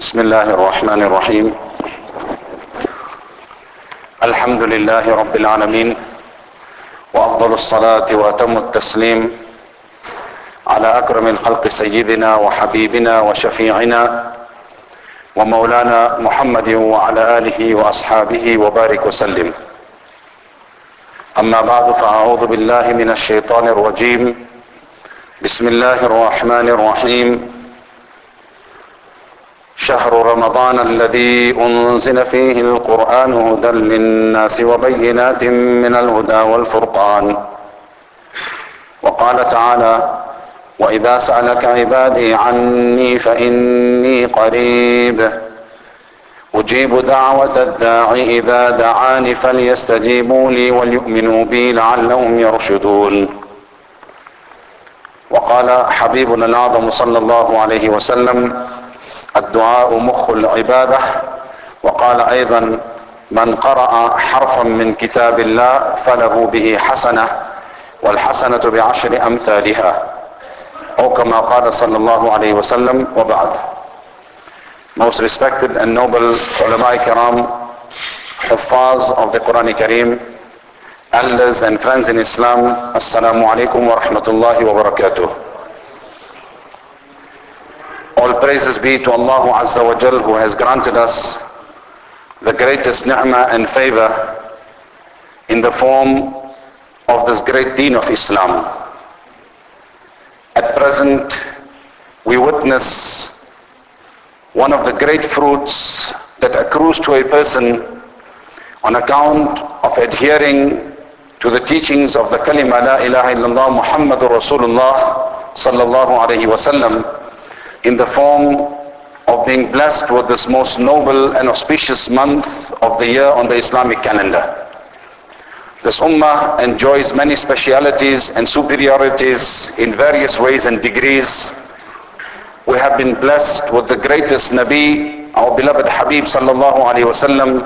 بسم الله الرحمن الرحيم. الحمد لله رب العالمين وأفضل الصلاة وأتم التسليم على أكرم الخلق سيدنا وحبيبنا وشفيعنا ومولانا محمد وعلى آله وأصحابه وبارك وسلم. أما بعد فأعوذ بالله من الشيطان الرجيم. بسم الله الرحمن الرحيم. شهر رمضان الذي أنزل فيه القرآن هدى للناس وبينات من الهدى والفرقان. وقال تعالى واذا سالك عبادي عني فاني قريب. أجيب دعوه الداع اذا دعاني فليستجيبوا لي وليؤمنوا بي لعلهم يرشدون. وقال حبيبنا الاعظم صلى الله عليه وسلم الدعاء مخ العباده وقال أيضا من قرا حرفا من كتاب الله فله به حسنه والحسنه بعشر امثالها أو كما قال صلى الله عليه وسلم وبعد most respected and noble ulama kiram حفاظ of the Quran Kareem elders and friends in Islam assalamu alaikum wa rahmatullahi wa barakatuh all praises be to Allah Azza wa Jal who has granted us the greatest ni'mah and favor in the form of this great deen of Islam. At present, we witness one of the great fruits that accrues to a person on account of adhering to the teachings of the kalima la ilaha illallah Muhammadur Rasulullah sallallahu alayhi wasallam in the form of being blessed with this most noble and auspicious month of the year on the Islamic calendar. This ummah enjoys many specialities and superiorities in various ways and degrees. We have been blessed with the greatest Nabi, our beloved Habib sallallahu alayhi wasallam,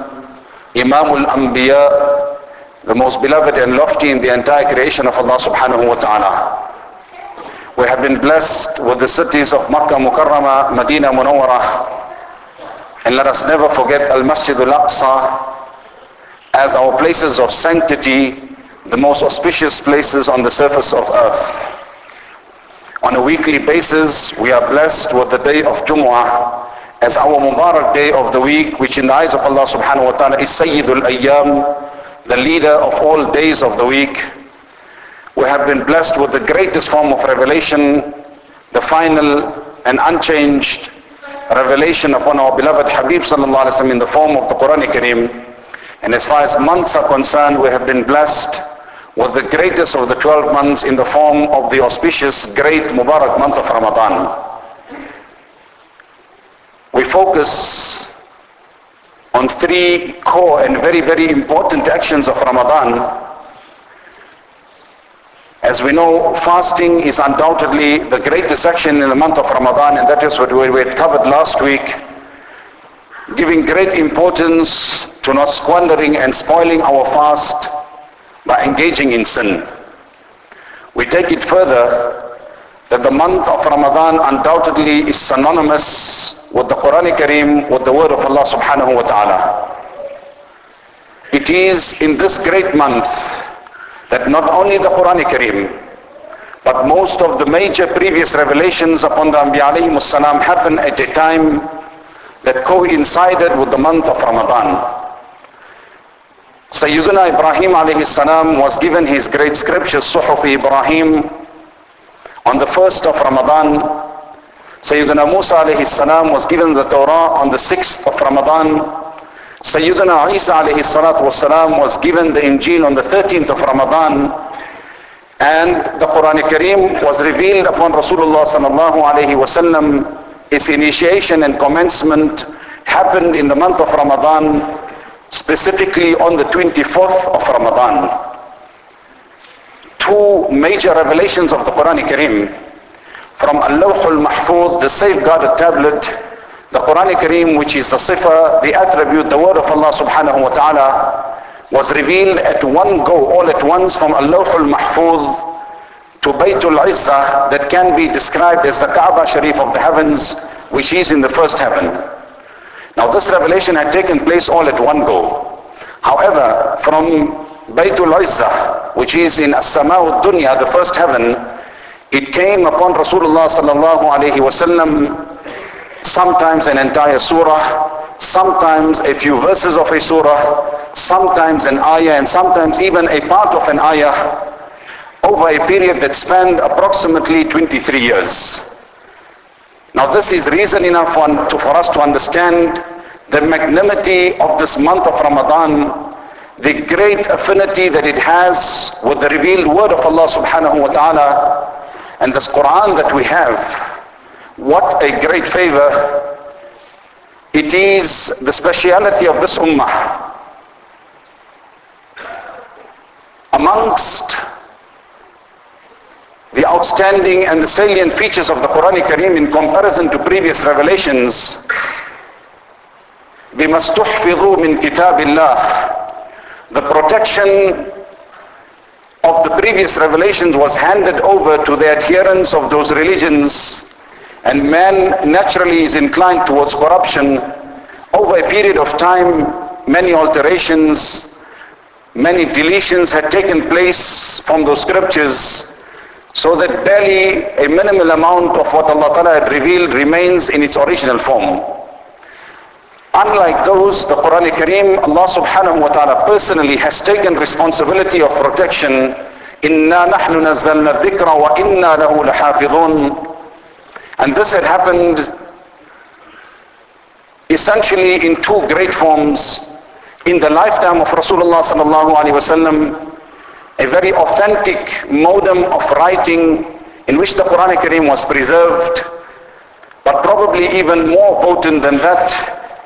Imam al-Anbiya, the most beloved and lofty in the entire creation of Allah subhanahu wa ta'ala. We have been blessed with the cities of Makkah Mukarramah, Medina Munawwarah. And let us never forget Al-Masjid Al-Aqsa as our places of sanctity, the most auspicious places on the surface of earth. On a weekly basis, we are blessed with the day of Jumu'ah as our Mubarak day of the week, which in the eyes of Allah subhanahu wa ta'ala is Sayyidul Ayyam, the leader of all days of the week. We have been blessed with the greatest form of revelation, the final and unchanged revelation upon our beloved Habib sallallahu alaihi in the form of the Quran Kareem. And as far as months are concerned, we have been blessed with the greatest of the 12 months in the form of the auspicious great Mubarak month of Ramadan. We focus on three core and very, very important actions of Ramadan as we know, fasting is undoubtedly the greatest action in the month of Ramadan, and that is what we had covered last week, giving great importance to not squandering and spoiling our fast by engaging in sin. We take it further that the month of Ramadan undoubtedly is synonymous with the Quran Kareem, with the word of Allah subhanahu wa ta'ala. It is in this great month that not only the Quran Kareem, but most of the major previous revelations upon the Anbiya alayhi happened at a time that coincided with the month of Ramadan. Sayyidina Ibrahim alayhi salam was given his great scripture, Suhuf Ibrahim, on the first of Ramadan. Sayyidina Musa alayhi salam was given the Torah on the sixth of Ramadan. Sayyidina Isa alayhi salatu wasalam was given the Injil on the 13th of Ramadan and the Quran Kareem was revealed upon Rasulullah sallallahu alayhi wasallam. Its initiation and commencement happened in the month of Ramadan, specifically on the 24th of Ramadan. Two major revelations of the Quran Kareem from al-Lawh al-Mahfuz, the safeguarded tablet, the Quran Kareem, which is the sifa, the attribute, the word of Allah subhanahu wa ta'ala, was revealed at one go, all at once from al-Lawh al-Mahfuz to Baytul Izzah that can be described as the Kaaba Sharif of the heavens, which is in the first heaven. Now this revelation had taken place all at one go. However, from Baytul Izzah, which is in As-Sama'u Dunya, the first heaven, it came upon Rasulullah sallallahu alayhi wasallam sometimes an entire surah, sometimes a few verses of a surah, sometimes an ayah, and sometimes even a part of an ayah over a period that spanned approximately 23 years. Now this is reason enough to, for us to understand the magnanimity of this month of Ramadan, the great affinity that it has with the revealed word of Allah subhanahu wa ta'ala, and this Quran that we have. What a great favor. It is the speciality of this ummah. Amongst the outstanding and the salient features of the Quran Kareem in comparison to previous revelations بما استحفظوا من كتاب الله the protection of the previous revelations was handed over to the adherents of those religions and man naturally is inclined towards corruption over a period of time many alterations many deletions had taken place from those scriptures so that barely a minimal amount of what Allah Ta'ala had revealed remains in its original form. Unlike those, the Quran Kareem, Allah subhanahu wa ta'ala personally has taken responsibility of protection. إِنَّا نَحْنُ نَزَّلْنَا الذِّكْرَ وَإِنَّا لَهُ لَحَافِظُونَ and this had happened essentially in two great forms. In the lifetime of Rasulullah sallallahu alaihi wasallam, a very authentic modem of writing in which the Quran Kareem was preserved, but probably even more potent than that,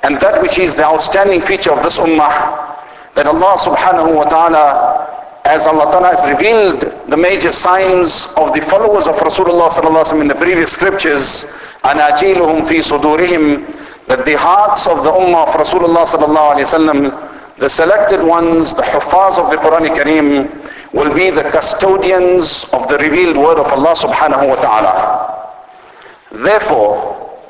and that which is the outstanding feature of this ummah, that Allah subhanahu wa ta'ala, as Allah ta'ala has revealed the major signs of the followers of Rasulullah sallallahu in the previous scriptures, anajiluhum fi sudurihim, that the hearts of the ummah of Rasulullah sallallahu the selected ones, the huffaz of the Quran Kareem, will be the custodians of the revealed word of Allah subhanahu wa ta'ala. Therefore,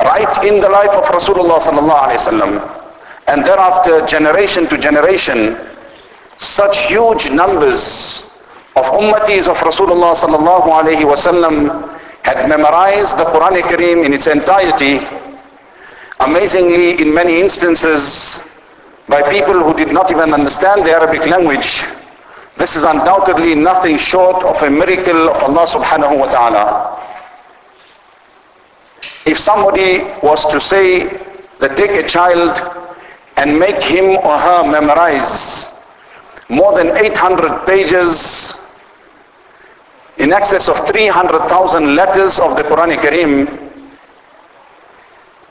right in the life of Rasulullah sallallahu and thereafter generation to generation, such huge numbers of ummatis of Rasulullah sallallahu alayhi wasallam had memorized the Quran Kareem in its entirety. Amazingly, in many instances, by people who did not even understand the Arabic language. This is undoubtedly nothing short of a miracle of Allah subhanahu wa ta'ala. If somebody was to say that take a child and make him or her memorize more than 800 pages in excess of 300,000 letters of the Quran Kareem,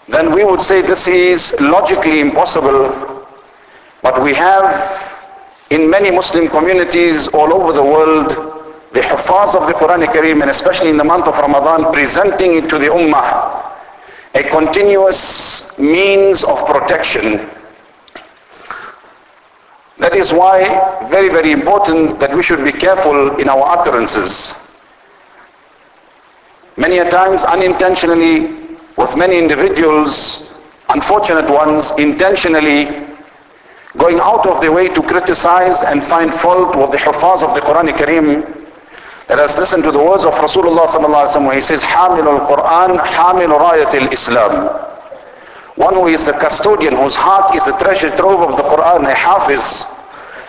then we would say this is logically impossible but we have in many Muslim communities all over the world the huffaz of the Quran Kareem and especially in the month of Ramadan presenting it to the ummah a continuous means of protection. That is why very very important that we should be careful in our utterances. Many a times unintentionally with many individuals, unfortunate ones intentionally going out of their way to criticize and find fault with the huffaz of the Quran Kareem. Let us listen to the words of Rasulullah sallallahu alaihi wasallam. He says, "Hamil al-Quran, hamil rayat al-Islam." One who is the custodian, whose heart is the treasure trove of the Quran, a hafiz,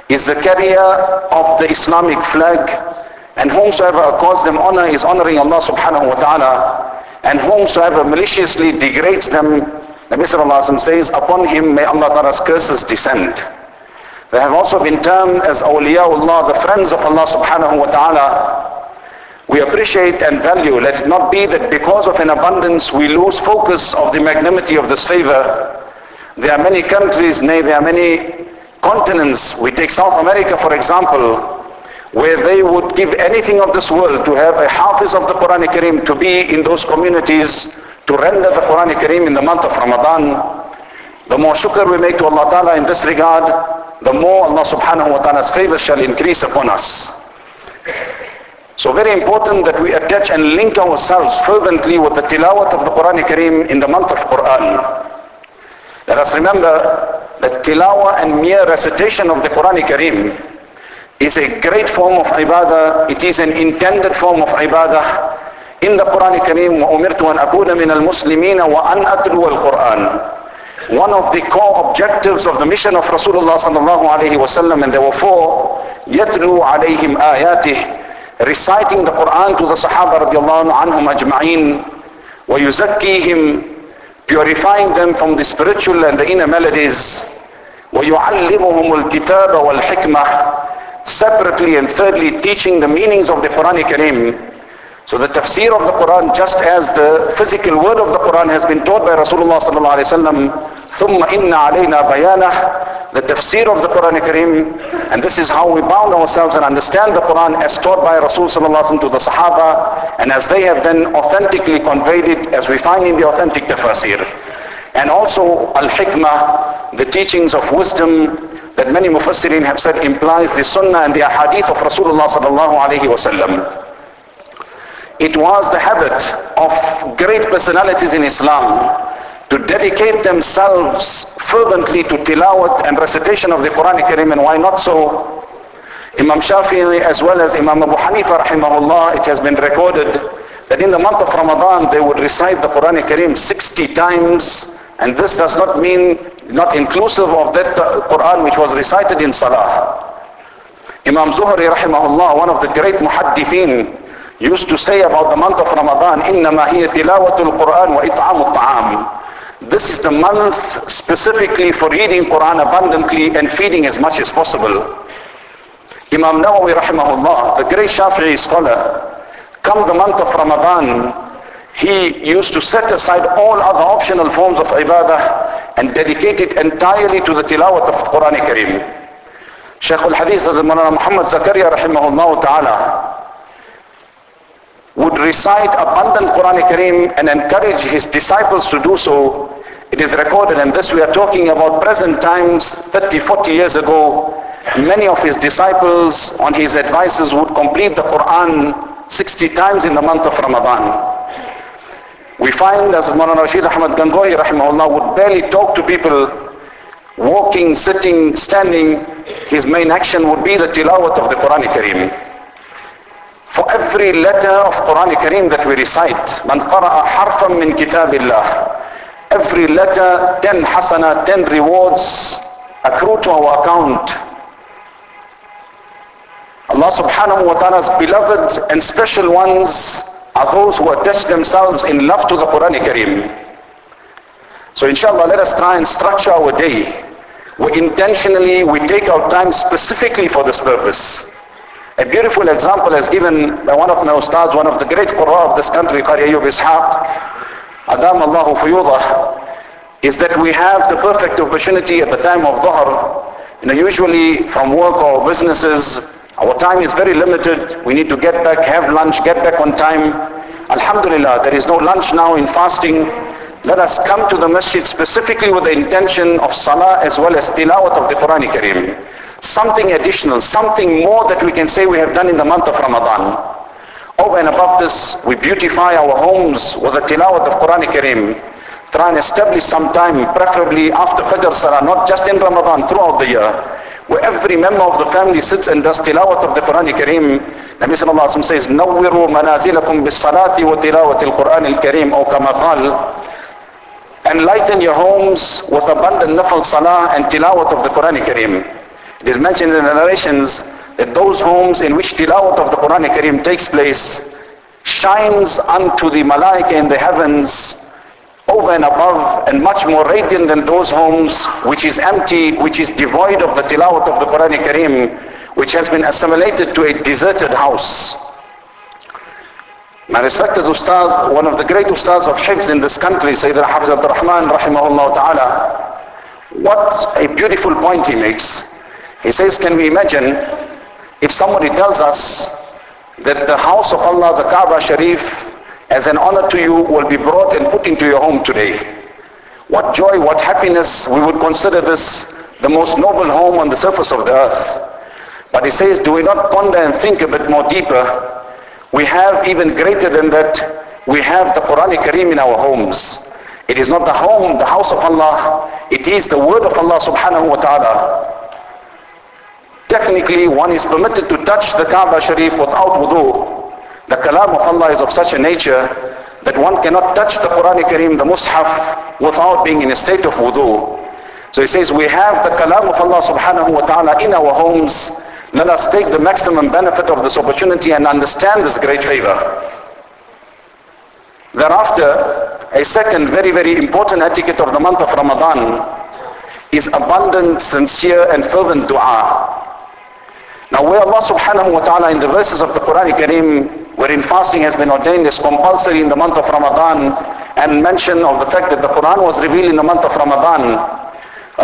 is the carrier of the Islamic flag, and whomsoever accords them honor is honoring Allah subhanahu wa ta'ala, and whomsoever maliciously degrades them Nabi Sallallahu says, upon him may Allah Ta'ala's curses descend. They have also been termed as awliyaullah, the friends of Allah subhanahu wa ta'ala. We appreciate and value. Let it not be that because of an abundance we lose focus of the magnanimity of this favor. There are many countries, nay there are many continents. We take South America for example, where they would give anything of this world to have a hafiz of the Quran Kareem to be in those communities to render the Quran Kareem in the month of Ramadan. The more shukr we make to Allah Ta'ala in this regard, the more Allah subhanahu wa ta'ala's favor shall increase upon us. So very important that we attach and link ourselves fervently with the tilawat of the Quran Kareem in the month of Quran. Let us remember that tilawah and mere recitation of the Quran Kareem is a great form of ibadah. It is an intended form of ibadah. In the Quran Kareem, وَأُمِرْتُ أَنْ أَكُونَ مِنَ الْمُسْلِمِينَ وَأَنْ أَتْلُوَ الْقُرْآنِ one of the core objectives of the mission of Rasulullah sallallahu alayhi wasallam, and there were four, يَتْلُو عَلَيْهِمْ آيَاتِهِ Reciting the Quran to the Sahaba radiallahu anhum ajma'in, وَيُزَكِّيهِمْ Purifying them from the spiritual and the inner melodies, وَيُعَلِّمُهُمُ الْكِتَابَ وَالْحِكْمَةِ Separately and thirdly, teaching the meanings of the Quran Kareem, so the tafsir of the Quran, just as the physical word of the Quran has been taught by Rasulullah sallallahu alaihi wasallam, ثم إن علينا بيانه, the tafsir of the Quran Kareem, and this is how we bound ourselves and understand the Quran as taught by Rasul to the Sahaba, and as they have then authentically conveyed it, as we find in the authentic tafsir. And also al-hikmah, the teachings of wisdom that many mufassirin have said implies the sunnah and the ahadith of Rasulullah sallallahu alaihi wasallam. It was the habit of great personalities in Islam to dedicate themselves fervently to tilawat and recitation of the Quran Kareem and why not so? Imam Shafi'i as well as Imam Abu Hanifa rahimahullah, it has been recorded that in the month of Ramadan they would recite the Quran Kareem 60 times and this does not mean not inclusive of that Quran which was recited in Salah. Imam Zuhri rahimahullah, one of the great muhaddithin, used to say about the month of Ramadan, إِنَّمَا هِيَ تِلَاوَةُ الْقُرْآنِ وَإِطْعَامُ الطَّعَامِ this is the month specifically for reading Quran abundantly and feeding as much as possible. Imam Nawawi rahimahullah, the great Shafi'i scholar, come the month of Ramadan, he used to set aside all other optional forms of ibadah and dedicate it entirely to the tilawat of Quran Kareem. Shaykh al-Hadith Muhammad Zakaria rahimahullah ta'ala would recite abundant Quran Kareem and encourage his disciples to do so. It is recorded and this we are talking about present times 30, 40 years ago. Many of his disciples on his advices would complete the Quran 60 times in the month of Ramadan. We find as Mawlana Rashid Ahmad Gangohi rahimahullah would barely talk to people walking, sitting, standing. His main action would be the tilawat of the Quran Kareem. For every letter of Quran Kareem that we recite, man qara'a harfan min kitabillah. Every letter, 10 hasana, 10 rewards accrue to our account. Allah subhanahu wa ta'ala's beloved and special ones are those who attach themselves in love to the Quran Kareem. So inshallah let us try and structure our day. We intentionally, we take our time specifically for this purpose. A beautiful example is given by one of my ustads, one of the great Qurra of this country, Qari Ayyub Ishaq, Adam Allahu Fuyudah, is that we have the perfect opportunity at the time of Dhuhr. You know, usually from work or businesses, our time is very limited. We need to get back, have lunch, get back on time. Alhamdulillah, there is no lunch now in fasting. Let us come to the masjid specifically with the intention of salah as well as tilawat of the Quran Kareem something additional, something more that we can say we have done in the month of Ramadan. Over and above this, we beautify our homes with the tilawat of Quran Kareem. Try and establish some time, preferably after Fajr Salah, not just in Ramadan, throughout the year, where every member of the family sits and does tilawat of the Quran Kareem. Nabi Sallallahu Alaihi Wasallam says, نَوِّرُوا مَنَازِلَكُمْ بِالصَّلَاةِ وَتِلَاوَةِ الْقُرْآنِ الْكَرِيمِ أو كما قال Enlighten your homes with abundant nafal salah and tilawat of the Quran Kareem. It is mentioned in the narrations that those homes in which tilawat of the Quran Kareem takes place shines unto the malaika in the heavens over and above and much more radiant than those homes which is empty, which is devoid of the tilawat of the Quran Kareem, which has been assimilated to a deserted house. My respected Ustad, one of the great Ustads of Hifz in this country, Sayyidina Hafiz Abdul Rahman, rahimahullah ta'ala, what a beautiful point he makes. He says, can we imagine if somebody tells us that the house of Allah, the Kaaba Sharif, as an honor to you will be brought and put into your home today. What joy, what happiness, we would consider this the most noble home on the surface of the earth. But he says, do we not ponder and think a bit more deeper? We have even greater than that, we have the Quran Kareem in our homes. It is not the home, the house of Allah. It is the word of Allah subhanahu wa ta'ala. Technically, one is permitted to touch the Kaaba Sharif without wudu. The kalam of Allah is of such a nature that one cannot touch the Quran Kareem, the Mus'haf, without being in a state of wudu. So he says, we have the kalam of Allah subhanahu wa ta'ala in our homes. Let us take the maximum benefit of this opportunity and understand this great favor. Thereafter, a second very, very important etiquette of the month of Ramadan is abundant, sincere and fervent dua. Now where Allah subhanahu wa ta'ala in the verses of the Quran Kareem wherein fasting has been ordained as compulsory in the month of Ramadan and mention of the fact that the Quran was revealed in the month of Ramadan,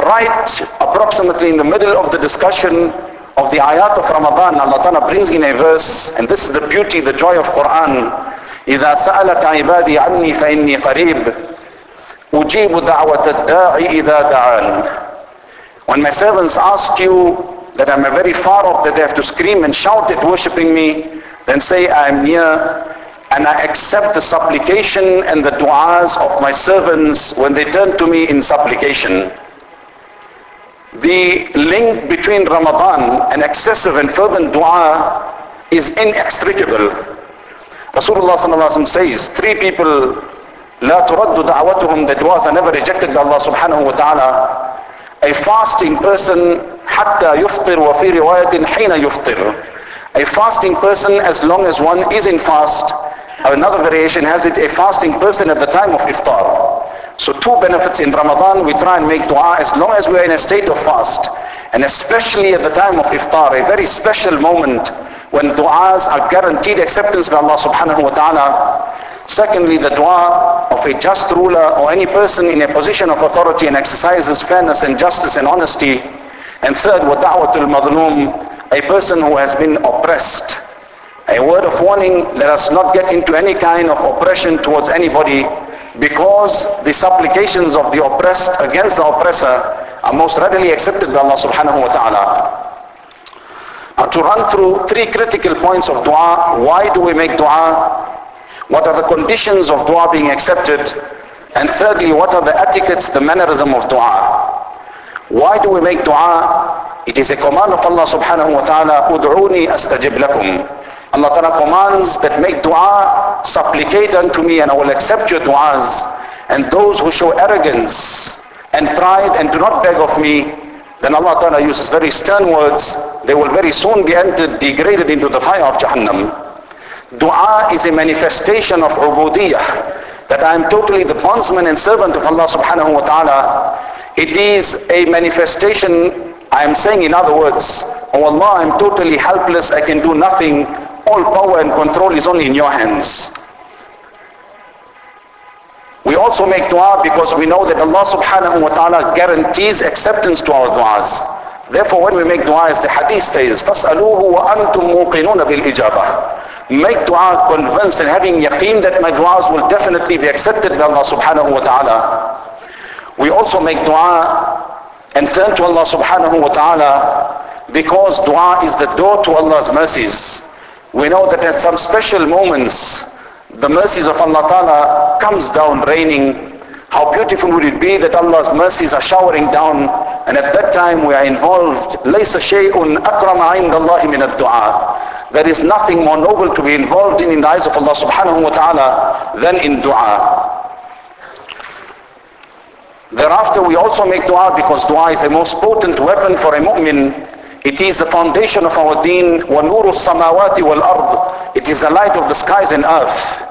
right approximately in the middle of the discussion of the ayat of Ramadan, Allah Ta'ala brings in a verse, and this is the beauty, the joy of Quran. إذا سألك عبادي عني فإني قريب أجيب دعوة الداعي إذا دعان When my servants ask you that I'm very far off, that they have to scream and shout at worshipping me, then say I am near and I accept the supplication and the du'as of my servants when they turn to me in supplication. The link between Ramadan and excessive and fervent dua is inextricable. Rasulullah says, three people, لا ترد دعوتهم, the duas are never rejected by Allah subhanahu wa ta'ala. A fasting person حتى يفطر وفي رواية حين يفطر a fasting person as long as one is in fast another variation has it a fasting person at the time of iftar so two benefits in Ramadan we try and make dua as long as we are in a state of fast and especially at the time of iftar a very special moment when du'as are guaranteed acceptance by Allah subhanahu wa ta'ala Secondly, the dua of a just ruler or any person in a position of authority and exercises fairness and justice and honesty and third, وَدَعْوَةُ الْمَظْلُومِ A person who has been oppressed. A word of warning, let us not get into any kind of oppression towards anybody because the supplications of the oppressed against the oppressor are most readily accepted by Allah subhanahu wa ta'ala. Now to run through three critical points of dua. Why do we make dua? What are the conditions of dua being accepted? And thirdly, what are the etiquettes, the mannerism of dua? Why do we make dua? It is a command of Allah subhanahu wa ta'ala, Ud'uni astajib lakum. Allah ta'ala commands that make dua, supplicate unto me and I will accept your duas. And those who show arrogance and pride and do not beg of me, then Allah ta'ala uses very stern words. They will very soon be entered, degraded into the fire of Jahannam. Dua is a manifestation of ubudiyah, that I am totally the bondsman and servant of Allah subhanahu wa ta'ala. It is a manifestation, I am saying in other words, oh Allah, I'm totally helpless, I can do nothing. All power and control is only in your hands. We also make dua because we know that Allah subhanahu wa ta'ala guarantees acceptance to our duas. Therefore when we make dua as the hadith says, فَاسْأَلُوهُ وَأَنْتُمْ مُوقِنُونَ بِالْإِجَابَةِ Make dua convinced and having yaqeen that my duas will definitely be accepted by Allah subhanahu wa ta'ala. We also make dua and turn to Allah subhanahu wa ta'ala because dua is the door to Allah's mercies. We know that at some special moments, the mercies of Allah ta'ala comes down raining. How beautiful would it be that Allah's mercies are showering down and at that time we are involved. لَيْسَ شَيْءٌ أَكْرَمَ عِنْدَ اللَّهِ مِنَ الدُّعَى There is nothing more noble to be involved in in the eyes of Allah subhanahu wa ta'ala than in dua. Thereafter we also make dua because dua is the most potent weapon for a mu'min. It is the foundation of our deen. وَنُورُ السَّمَاوَاتِ وَالْأَرْضِ It is the light of the skies and earth.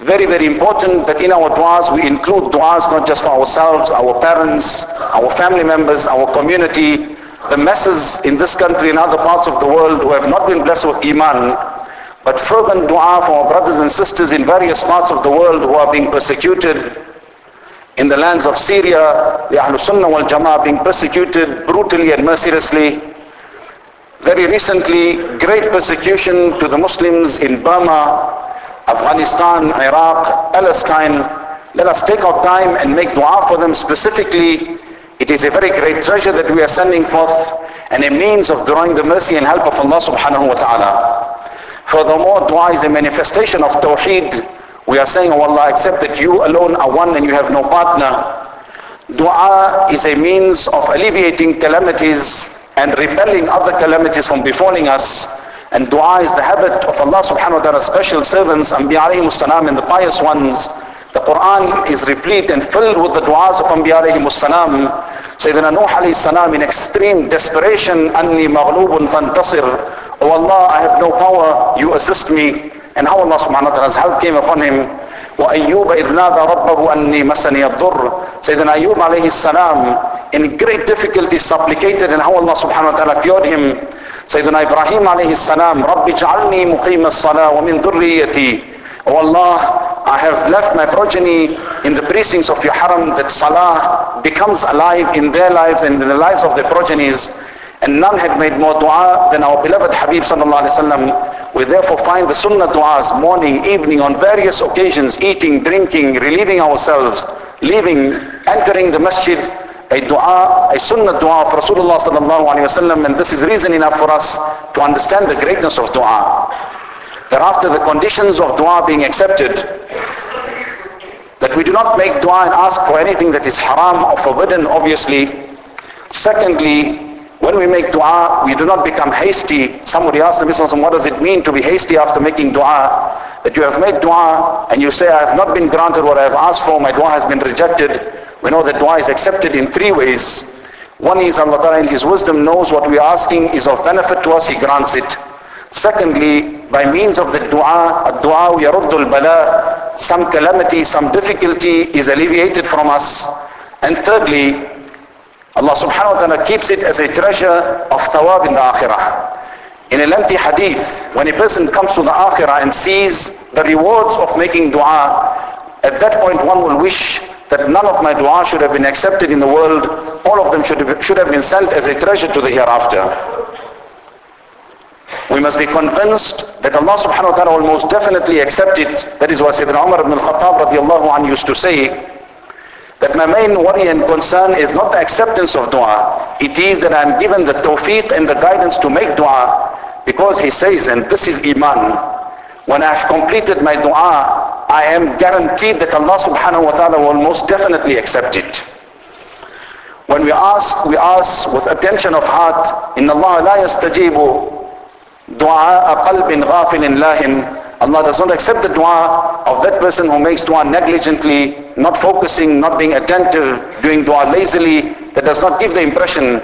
Very, very important that in our duas we include duas not just for ourselves, our parents, our family members, our community, the masses in this country and other parts of the world who have not been blessed with iman, but fervent dua for our brothers and sisters in various parts of the world who are being persecuted, in the lands of Syria, the Ahlul Sunnah wal Jama'ah being persecuted brutally and mercilessly. Very recently, great persecution to the Muslims in Burma, Afghanistan, Iraq, Palestine. Let us take our time and make dua for them specifically. It is a very great treasure that we are sending forth and a means of drawing the mercy and help of Allah subhanahu wa ta'ala. Furthermore, dua is a manifestation of tawheed We are saying, oh Allah, accept that you alone are one and you have no partner. Dua is a means of alleviating calamities and repelling other calamities from befalling us. And dua is the habit of Allah subhanahu wa ta'ala special servants, Anbiya alayhi salam and the pious ones. The Quran is replete and filled with the du'as of Anbiya alayhi salam. Sayyidina Nuh alayhi salam in extreme desperation, Anni maghlubun fantasir. Oh Allah, I have no power, you assist me. And how Allah subhanahu wa ta'ala's help came upon him. وأيوب إذ نادى ربه أني مسني الضر Sayyidina Ayub alayhi salam in great difficulty supplicated and how Allah subhanahu wa ta'ala cured him Sayyidina Ibrahim alayhi salam رب اجعلني مقيم الصلاة ومن ذريتي Oh Allah, I have left my progeny in the precincts of your haram that salah becomes alive in their lives and in the lives of their progenies. And none had made more dua than our beloved Habib sallallahu alaihi wasallam. We therefore find the sunnah du'as morning, evening, on various occasions, eating, drinking, relieving ourselves, leaving, entering the masjid, a dua, a sunnah dua of Rasulullah sallallahu alaihi wasallam. And this is reason enough for us to understand the greatness of dua. Thereafter, the conditions of dua being accepted, that we do not make dua and ask for anything that is haram or forbidden, obviously. Secondly, when we make dua, we do not become hasty. Somebody asked the Prophet, what does it mean to be hasty after making dua? That you have made dua and you say, I have not been granted what I have asked for, my dua has been rejected. We know that dua is accepted in three ways. One is Allah Ta'ala in His wisdom knows what we are asking is of benefit to us, He grants it. Secondly, by means of the dua, a dua yaruddul bala, some calamity, some difficulty is alleviated from us. And thirdly, Allah subhanahu wa ta'ala keeps it as a treasure of thawab in the akhirah. In a lengthy hadith, when a person comes to the akhirah and sees the rewards of making dua, at that point one will wish that none of my dua should have been accepted in the world. All of them should have, should have been sent as a treasure to the hereafter. We must be convinced that Allah subhanahu wa ta'ala will most definitely accept it. That is what Sayyidina Umar ibn al-Khattab radiallahu anhu used to say, that my main worry and concern is not the acceptance of dua. It is that I am given the tawfiq and the guidance to make dua because he says, and this is iman, when I have completed my dua, I am guaranteed that Allah subhanahu wa ta'ala will most definitely accept it. When we ask, we ask with attention of heart, إن الله لا يستجيب دعاء قلب غافل لاهٍ Allah does not accept the dua of that person who makes dua negligently, not focusing, not being attentive, doing dua lazily, that does not give the impression.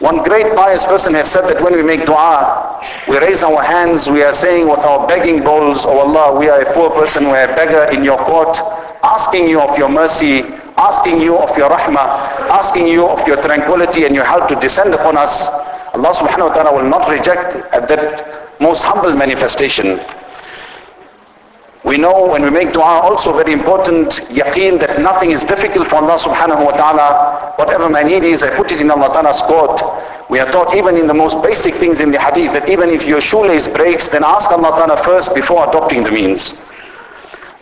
One great pious person has said that when we make dua, we raise our hands, we are saying with our begging bowls, Oh Allah, we are a poor person, we are a beggar in your court, asking you of your mercy, asking you of your rahmah, asking you of your tranquility and your help to descend upon us. Allah subhanahu wa ta'ala will not reject at that most humble manifestation. We know when we make dua also very important yaqeen that nothing is difficult for Allah subhanahu wa ta'ala. Whatever my need is, I put it in Allah ta'ala's court. We are taught even in the most basic things in the hadith that even if your shoelace breaks, then ask Allah ta'ala first before adopting the means.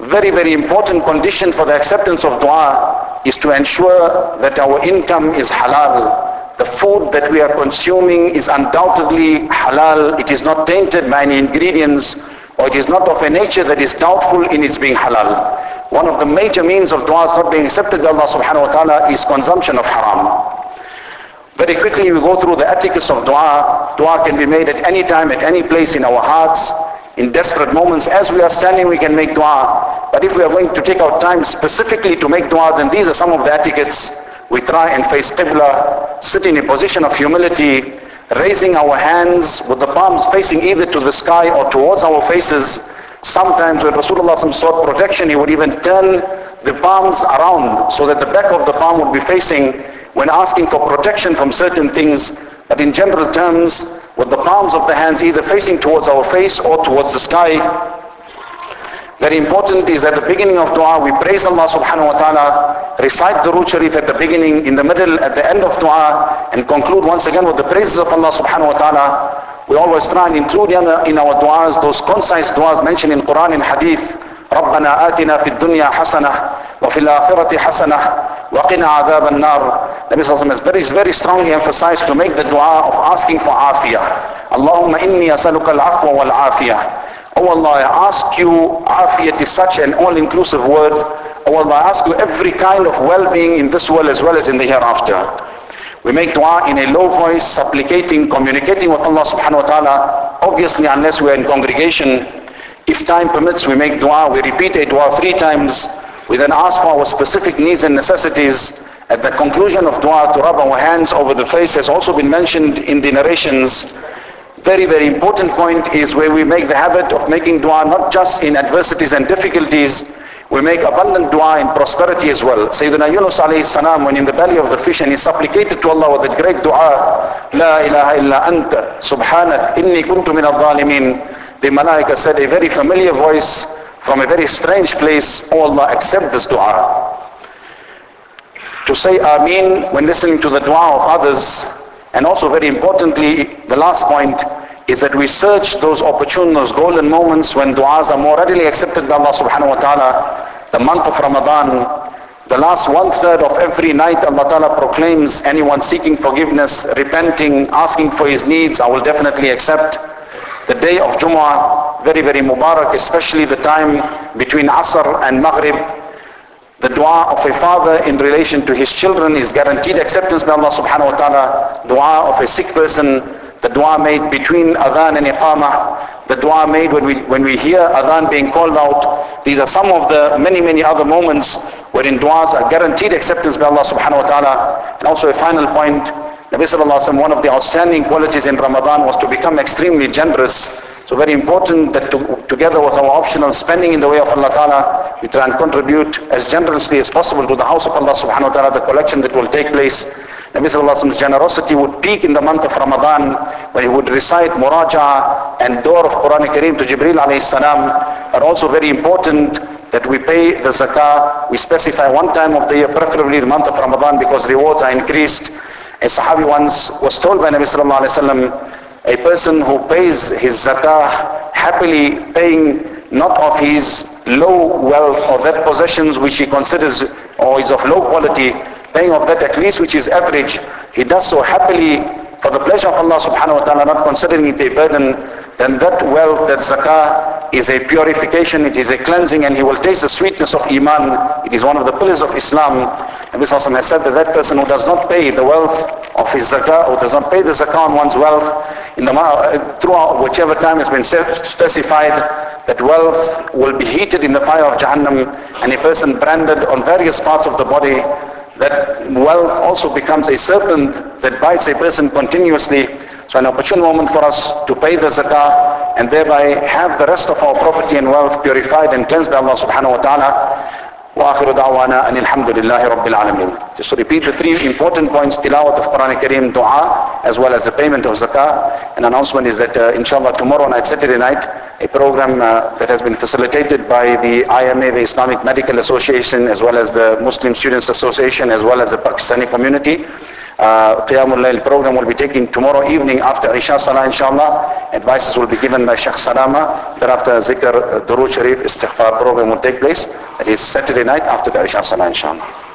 Very, very important condition for the acceptance of dua is to ensure that our income is halal. The food that we are consuming is undoubtedly halal. It is not tainted by any ingredients or it is not of a nature that is doubtful in its being halal. One of the major means of du'as not being accepted by Allah subhanahu wa ta'ala is consumption of haram. Very quickly we go through the etiquettes of dua. Dua can be made at any time, at any place in our hearts. In desperate moments, as we are standing, we can make dua. But if we are going to take our time specifically to make dua, then these are some of the etiquettes. We try and face Qibla, sit in a position of humility, raising our hands with the palms facing either to the sky or towards our faces. Sometimes when Rasulullah sought protection, he would even turn the palms around so that the back of the palm would be facing when asking for protection from certain things. But in general terms, with the palms of the hands either facing towards our face or towards the sky, very important is at the beginning of dua, we praise Allah subhanahu wa ta'ala, recite the Durood Sharif at the beginning, in the middle, at the end of dua, and conclude once again with the praises of Allah subhanahu wa ta'ala. We always try and include in our du'as those concise du'as mentioned in Quran and Hadith. ربنا آتنا في الدنيا حسنة وفي الآخرة حسنة وقنا عذاب النار Nabi Sallallahu has very, very strongly emphasized to make the dua of asking for afiyah. اللهم إني أسألك العفو والعافية Oh Allah, I ask you, afiyat is such an all-inclusive word. Oh Allah, I ask you every kind of well-being in this world as well as in the hereafter. We make dua in a low voice, supplicating, communicating with Allah subhanahu wa ta'ala. Obviously, unless we're in congregation, if time permits, we make dua. We repeat a dua three times. We then ask for our specific needs and necessities. At the conclusion of dua, to rub our hands over the face has also been mentioned in the narrations. Very, very important point is where we make the habit of making dua not just in adversities and difficulties, we make abundant dua in prosperity as well. Sayyidina Yunus alayhi salam, when in the belly of the fish and he supplicated to Allah with a great dua, La ilaha illa anta, subhanak, inni kuntu min al-zalimin. The malaika said a very familiar voice from a very strange place, Oh Allah, accept this dua. To say Ameen when listening to the dua of others, and also very importantly, the last point, is that we search those opportune, those golden moments when du'as are more readily accepted by Allah subhanahu wa ta'ala. The month of Ramadan, the last one third of every night Allah ta'ala proclaims anyone seeking forgiveness, repenting, asking for his needs, I will definitely accept. The day of Jumu'ah, very, very Mubarak, especially the time between Asr and Maghrib. The dua of a father in relation to his children is guaranteed acceptance by Allah subhanahu wa ta'ala. Dua of a sick person, the dua made between adhan and iqamah, the dua made when we, when we hear adhan being called out. These are some of the many, many other moments wherein duas are guaranteed acceptance by Allah subhanahu wa ta'ala. And also a final point, Nabi sallallahu alayhi wa one of the outstanding qualities in Ramadan was to become extremely generous. So very important that to, together with our optional spending in the way of Allah Ta'ala, we try and contribute as generously as possible to the house of Allah subhanahu wa ta'ala, the collection that will take place. Nabi Sallallahu Alaihi generosity would peak in the month of Ramadan when he would recite Muraja and dawr of Quran Kareem to Jibril alayhi salam are also very important that we pay the zakah. We specify one time of the year, preferably the month of Ramadan because rewards are increased. A Sahabi once was told by Nabi Sallallahu Alaihi Wasallam, a person who pays his zakah happily paying not of his low wealth or that possessions which he considers or is of low quality, paying of that at least which is average, he does so happily for the pleasure of Allah subhanahu wa ta'ala, not considering it a burden, then that wealth, that zakah is a purification, it is a cleansing and he will taste the sweetness of iman. It is one of the pillars of Islam. Nabi Sallallahu has said that that person who does not pay the wealth of his zakah, or does not pay the zakah on one's wealth, in the uh, throughout whichever time has been specified, that wealth will be heated in the fire of Jahannam, and a person branded on various parts of the body, that wealth also becomes a serpent that bites a person continuously. So an opportune moment for us to pay the zakah and thereby have the rest of our property and wealth purified and cleansed by Allah subhanahu wa ta'ala. وآخر دعوانا أن الحمد لله رب العالمين. Just to repeat the three important points, tilawat of Quran Kareem, dua, as well as the payment of zakah. An announcement is that uh, inshallah tomorrow night, Saturday night, a program uh, that has been facilitated by the IMA, the Islamic Medical Association, as well as the Muslim Students Association, as well as the Pakistani community. Uh, Qiyamul Layl program will be taking tomorrow evening after Isha Salah inshallah. Advices will be given by Sheikh Salama. Thereafter Zikr, Durood Sharif, Istighfar program will take place. That is Saturday night after the Isha Salah inshallah.